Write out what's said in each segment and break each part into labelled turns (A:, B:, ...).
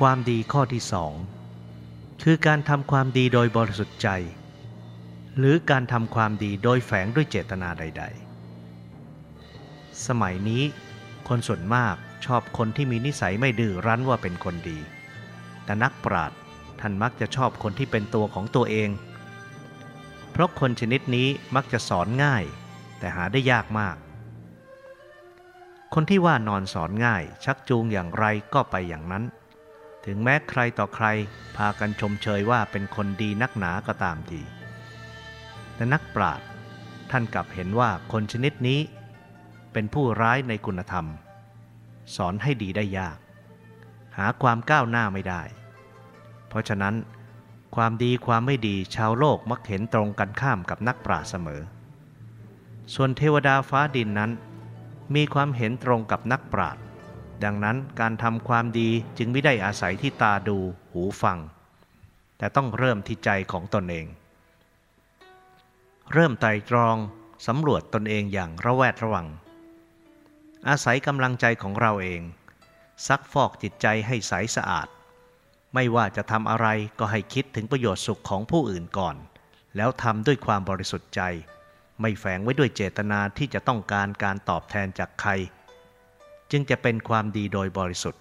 A: ความดีข้อที่สองคือการทำความดีโดยบริสุทธิ์ใจ หรือการทำความดีโดยแฝงด้วยเจตนาใด ๆ สมัยนี้คนส่วนมากชอบคนที่มีนิสัยไม่ดื้อรั้นว่าเป็นคนดี แต่นักปราชญ์ท่านมักจะชอบคนที่เป็นตัวของตัวเอง เพราะคนชนิดนี้มักจะสอนง่าย แต่หาได้ยากมาก คนที่ว่านอนสอนง่าย ชักจูงอย่างไรก็ไปอย่างนั้น ถึงแม้ใครต่อใครพากันชมเชยว่าเป็นคนดีนักหนาก็ตามทีแต่นักปราชญ์ท่านกลับเห็นว่าคนชนิดนี้ เป็นผู้ร้ายในคุณธรรม สอนให้ดีได้ยาก หาความก้าวหน้าไม่ได้ เพราะฉะนั้นความดีความไม่ดีชาวโลกมักเห็นตรงกันข้ามกับนักปราชญ์เสมอ ส่วนเทวดาฟ้าดินนั้น มีความเห็นตรงกับนักปราชญ์ ดังนั้นการทำความดีจึงไม่ได้อาศัยที่ตาดูหูฟัง แต่ต้องเริ่มที่ใจของตนเอง เริ่มไตรตรองสำรวจตนเองอย่างระแวดระวัง อาศัยกำลังใจของเราเอง ซักฟอกจิตใจให้ใสสะอาด ไม่ว่าจะทำอะไรก็ให้คิดถึงประโยชน์สุขของผู้อื่นก่อน แล้วทำด้วยความบริสุทธิ์ใจ ไม่แฝงไว้ด้วยเจตนาที่จะต้องการการตอบแทนจากใคร จึงจะเป็นความดีโดยบริสุทธิ์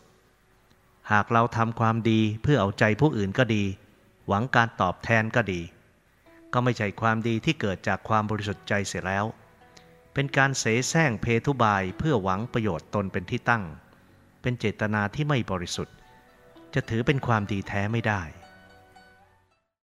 A: หากเราทำความดีเพื่อเอาใจผู้อื่นก็ดี หวังการตอบแทนก็ดี ก็ไม่ใช่ความดีที่เกิดจากความบริสุทธิ์ใจเสียแล้ว เป็นการเสแสร้งเพทุบายเพื่อหวังประโยชน์ตนเป็นที่ตั้ง เป็นเจตนาที่ไม่บริสุทธิ์ จะถือเป็นความดีแท้ไม่ได้